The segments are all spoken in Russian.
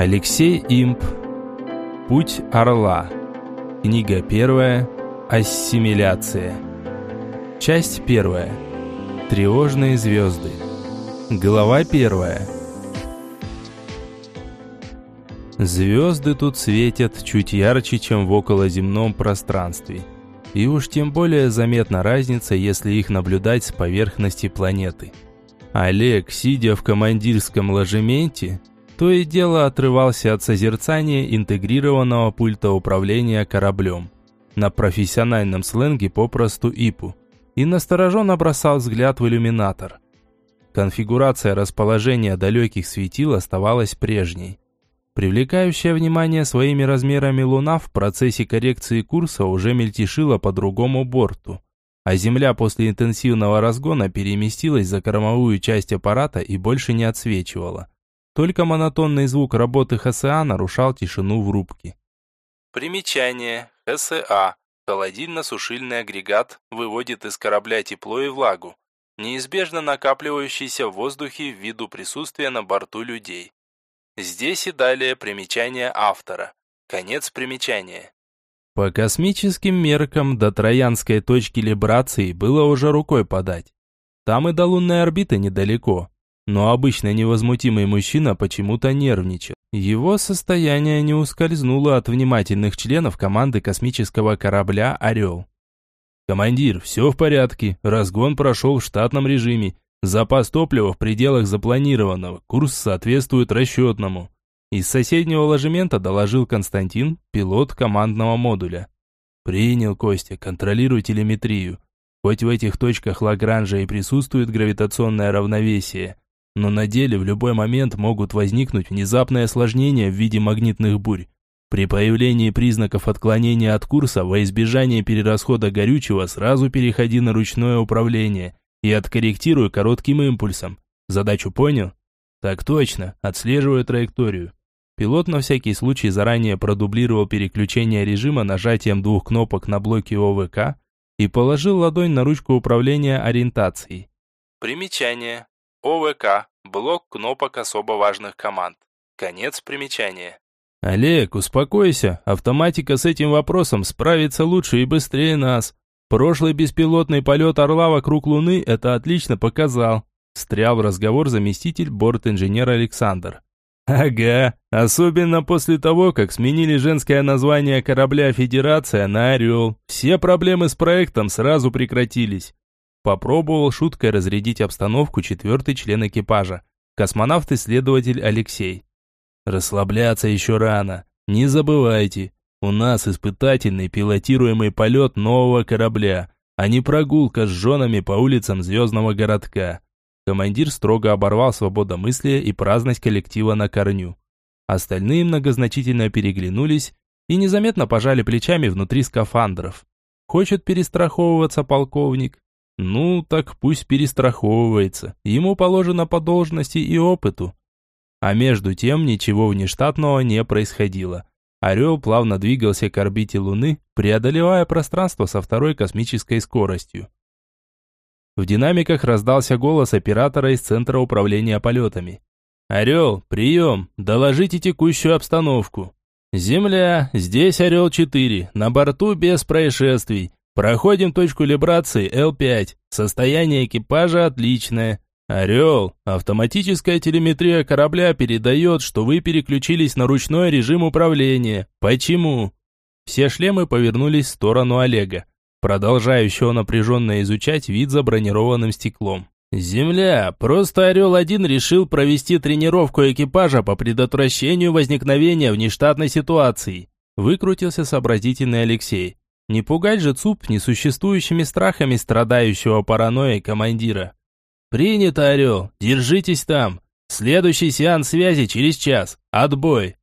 Алексей Имп. Путь орла. Книга первая. Ассимиляция. Часть первая. Тревожные звезды. Глава первая. Звезды тут светят чуть ярче, чем в околоземном пространстве. И уж тем более заметна разница, если их наблюдать с поверхности планеты. Олег, сидя в командирском ложементе, то и дело отрывался от созерцания интегрированного пульта управления кораблем. На профессиональном сленге попросту ИПУ. И настороженно бросал взгляд в иллюминатор. Конфигурация расположения далеких светил оставалась прежней. Привлекающая внимание своими размерами Луна в процессе коррекции курса уже мельтешила по другому борту, а Земля после интенсивного разгона переместилась за кормовую часть аппарата и больше не отсвечивала. Только монотонный звук работы ХСА нарушал тишину в рубке. Примечание. ХСА. Холодильно-сушильный агрегат выводит из корабля тепло и влагу, неизбежно накапливающийся в воздухе ввиду присутствия на борту людей. Здесь и далее примечание автора. Конец примечания. По космическим меркам до троянской точки либрации было уже рукой подать. Там и до лунной орбиты недалеко, но обычно невозмутимый мужчина почему-то нервничал. Его состояние не ускользнуло от внимательных членов команды космического корабля «Орел». «Командир, все в порядке. Разгон прошел в штатном режиме. Запас топлива в пределах запланированного. Курс соответствует расчетному». Из соседнего ложемента доложил Константин, пилот командного модуля. «Принял, Костя. Контролируй телеметрию. Хоть в этих точках Лагранжа и присутствует гравитационное равновесие, но на деле в любой момент могут возникнуть внезапные осложнения в виде магнитных бурь. При появлении признаков отклонения от курса во избежание перерасхода горючего сразу переходи на ручное управление и откорректируй коротким импульсом. Задачу понял? Так точно, отслеживаю траекторию. Пилот на всякий случай заранее продублировал переключение режима нажатием двух кнопок на блоке ОВК и положил ладонь на ручку управления ориентацией. Примечание. ОВК. Блок кнопок особо важных команд. Конец примечания. Олег, успокойся. Автоматика с этим вопросом справится лучше и быстрее нас. Прошлый беспилотный полет Орла вокруг Луны это отлично показал. Встрял в разговор заместитель борт-инженера Александр. Ага, особенно после того, как сменили женское название корабля «Федерация» на «Орел». Все проблемы с проектом сразу прекратились. Попробовал шуткой разрядить обстановку четвертый член экипажа, космонавт-исследователь Алексей. Расслабляться еще рано. Не забывайте, у нас испытательный пилотируемый полет нового корабля, а не прогулка с женами по улицам звездного городка. Командир строго оборвал свободомыслие и праздность коллектива на корню. Остальные многозначительно переглянулись и незаметно пожали плечами внутри скафандров. Хочет перестраховываться полковник, ну, так пусть перестраховывается. Ему положено по должности и опыту. А между тем ничего внештатного не происходило. Орел плавно двигался к орбите Луны, преодолевая пространство со второй космической скоростью. В динамиках раздался голос оператора из Центра управления полетами. «Орел, прием! Доложите текущую обстановку!» «Земля, здесь Орел-4, на борту без происшествий. Проходим точку либрации Л5. Состояние экипажа отличное. Орел, автоматическая телеметрия корабля передает, что вы переключились на ручной режим управления. Почему? Все шлемы повернулись в сторону Олега, продолжающего напряженно изучать вид за бронированным стеклом. «Земля, просто Орел-1 решил провести тренировку экипажа по предотвращению возникновения внештатной ситуации», выкрутился сообразительный Алексей. Не пугать же ЦУП несуществующими страхами страдающего паранойей командира. «Принято, Орел, держитесь там. Следующий сеанс связи через час. Отбой!»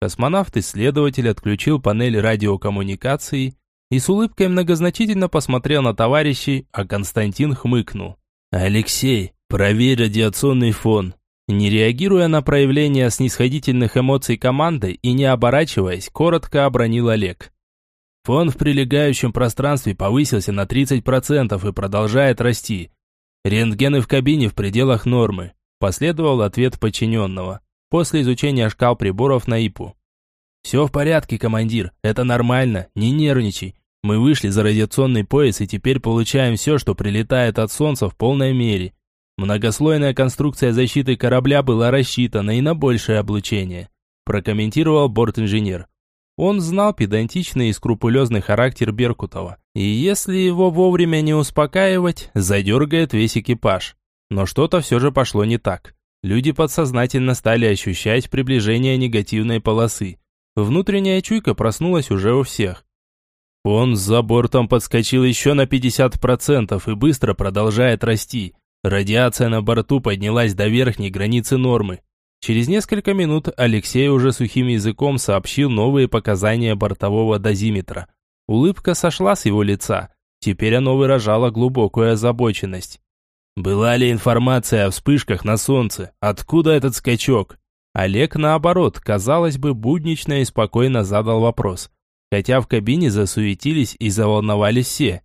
Космонавт-исследователь отключил панель радиокоммуникации и с улыбкой многозначительно посмотрел на товарищей, а Константин хмыкнул. «Алексей, проверь радиационный фон». Не реагируя на проявление снисходительных эмоций команды и не оборачиваясь, коротко обронил Олег. Фон в прилегающем пространстве повысился на 30% и продолжает расти. Рентгены в кабине в пределах нормы. Последовал ответ подчиненного. после изучения шкал приборов на ИПУ. «Все в порядке, командир, это нормально, не нервничай. Мы вышли за радиационный пояс и теперь получаем все, что прилетает от Солнца в полной мере. Многослойная конструкция защиты корабля была рассчитана и на большее облучение», прокомментировал борт-инженер. Он знал педантичный и скрупулезный характер Беркутова, и если его вовремя не успокаивать, задергает весь экипаж. Но что-то все же пошло не так. Люди подсознательно стали ощущать приближение негативной полосы. Внутренняя чуйка проснулась уже у всех. Он за бортом подскочил еще на 50% и быстро продолжает расти. Радиация на борту поднялась до верхней границы нормы. Через несколько минут Алексей уже сухим языком сообщил новые показания бортового дозиметра. Улыбка сошла с его лица. Теперь оно выражало глубокую озабоченность. «Была ли информация о вспышках на солнце? Откуда этот скачок?» Олег, наоборот, казалось бы, буднично и спокойно задал вопрос. Хотя в кабине засуетились и заволновались все.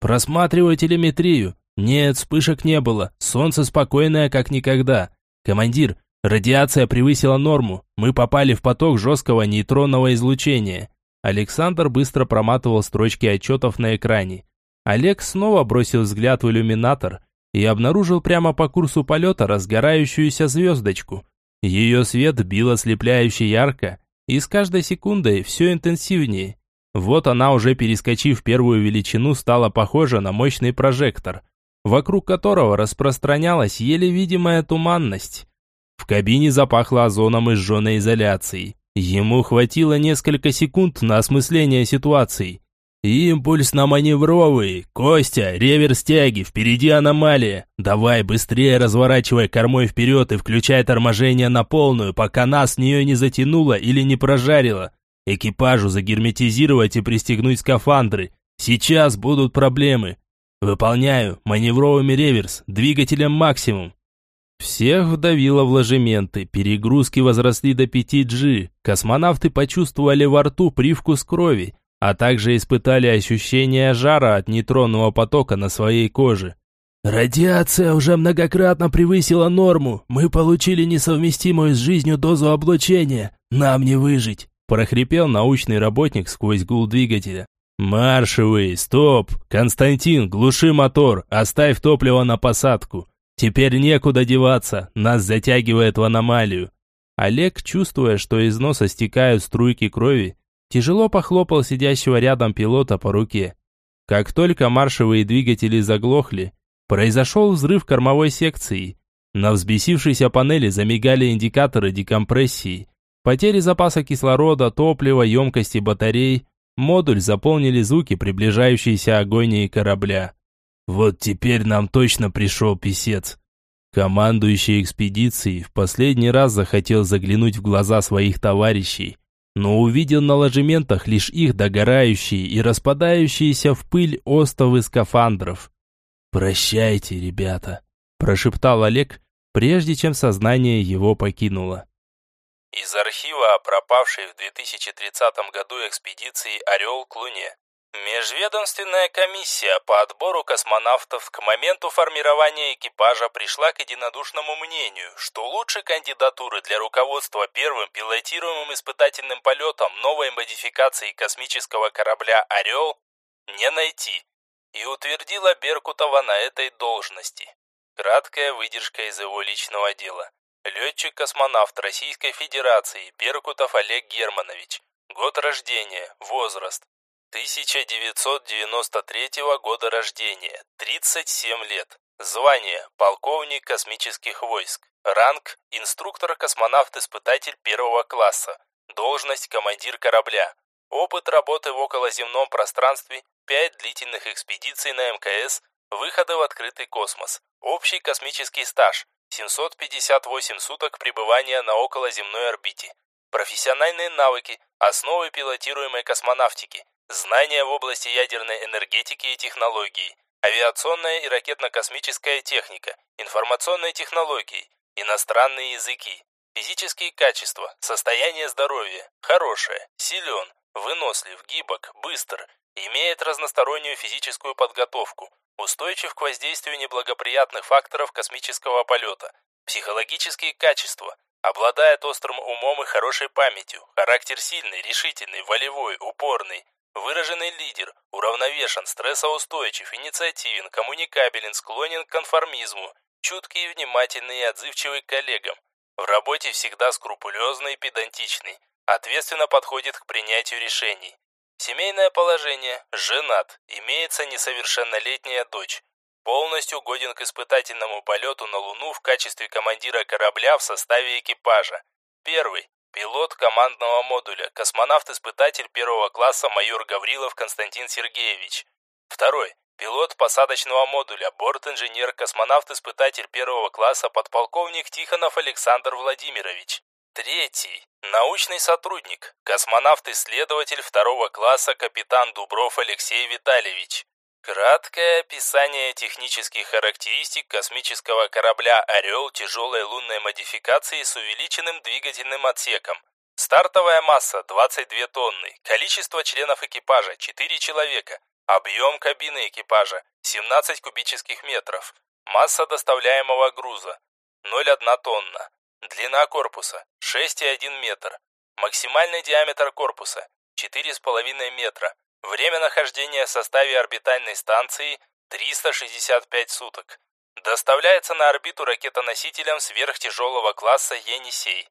«Просматриваю телеметрию. Нет, вспышек не было. Солнце спокойное, как никогда. Командир, Радиация превысила норму. Мы попали в поток жесткого нейтронного излучения. Александр быстро проматывал строчки отчетов на экране. Олег снова бросил взгляд в иллюминатор и обнаружил прямо по курсу полета разгорающуюся звездочку. Ее свет бил ослепляюще ярко, и с каждой секундой все интенсивнее. Вот она уже перескочив первую величину, стала похожа на мощный прожектор, вокруг которого распространялась еле видимая туманность. В кабине запахло озоном и сжженной изоляцией. Ему хватило несколько секунд на осмысление ситуации. «Импульс на маневровый! Костя, реверс тяги, впереди аномалия! Давай быстрее разворачивай кормой вперед и включай торможение на полную, пока нас с нее не затянуло или не прожарило. Экипажу загерметизировать и пристегнуть скафандры. Сейчас будут проблемы. Выполняю, маневровыми реверс, двигателем максимум. Всех вдавило в ложементы, перегрузки возросли до 5G, космонавты почувствовали во рту привкус крови, а также испытали ощущение жара от нейтронного потока на своей коже. «Радиация уже многократно превысила норму, мы получили несовместимую с жизнью дозу облучения, нам не выжить», прохрипел научный работник сквозь гул двигателя. «Маршевый, стоп! Константин, глуши мотор, оставь топливо на посадку. Теперь некуда деваться, нас затягивает в аномалию. Олег, чувствуя, что из носа стекают струйки крови, тяжело похлопал сидящего рядом пилота по руке. Как только маршевые двигатели заглохли, произошел взрыв кормовой секции. На взбесившейся панели замигали индикаторы декомпрессии. Потери запаса кислорода, топлива, емкости батарей. Модуль заполнили звуки приближающейся агонии корабля. Вот теперь нам точно пришел писец. Командующий экспедицией в последний раз захотел заглянуть в глаза своих товарищей, но увидел на ложементах лишь их догорающие и распадающиеся в пыль остовы скафандров. «Прощайте, ребята», – прошептал Олег, прежде чем сознание его покинуло. Из архива о пропавшей в 2030 году экспедиции «Орел» к Луне. Межведомственная комиссия по отбору космонавтов к моменту формирования экипажа пришла к единодушному мнению, что лучшей кандидатуры для руководства первым пилотируемым испытательным полетом новой модификации космического корабля «Орел» не найти, и утвердила Беркутова на этой должности. Краткая выдержка из его личного дела. Летчик-космонавт Российской Федерации Беркутов Олег Германович. Год рождения, возраст 1993 года рождения, 37 лет. Звание – полковник космических войск. Ранг – инструктор-космонавт-испытатель первого класса. Должность – командир корабля. Опыт работы в околоземном пространстве – 5 длительных экспедиций на МКС, выходы в открытый космос. Общий космический стаж – 758 суток пребывания на околоземной орбите. Профессиональные навыки – основы пилотируемой космонавтики – Знания в области ядерной энергетики и технологий, авиационная и ракетно-космическая техника, информационные технологии, иностранные языки, физические качества, состояние здоровья, хорошее, силен, вынослив, гибок, быстр, имеет разностороннюю физическую подготовку, устойчив к воздействию неблагоприятных факторов космического полета, психологические качества, Обладает острым умом и хорошей памятью. Характер сильный, решительный, волевой, упорный. Выраженный лидер, уравновешен, стрессоустойчив, инициативен, коммуникабелен, склонен к конформизму, чуткий и внимательный и отзывчивый к коллегам. В работе всегда скрупулезный и педантичный. Ответственно подходит к принятию решений. Семейное положение. Женат. Имеется несовершеннолетняя дочь. Полностью годен к испытательному полету на Луну в качестве командира корабля в составе экипажа. Первый. Пилот командного модуля, космонавт-испытатель первого класса майор Гаврилов Константин Сергеевич. Второй. Пилот посадочного модуля, борт-инженер, космонавт-испытатель первого класса, подполковник Тихонов Александр Владимирович. Третий. Научный сотрудник, космонавт-исследователь второго класса, капитан Дубров Алексей Витальевич. Краткое описание технических характеристик космического корабля «Орел» тяжелой лунной модификации с увеличенным двигательным отсеком. Стартовая масса 22 тонны, количество членов экипажа 4 человека, объем кабины экипажа 17 кубических метров, масса доставляемого груза 0,1 тонна, длина корпуса 6,1 метр, максимальный диаметр корпуса 4,5 метра, Время нахождения в составе орбитальной станции 365 суток. Доставляется на орбиту ракетоносителем сверхтяжелого класса «Енисей».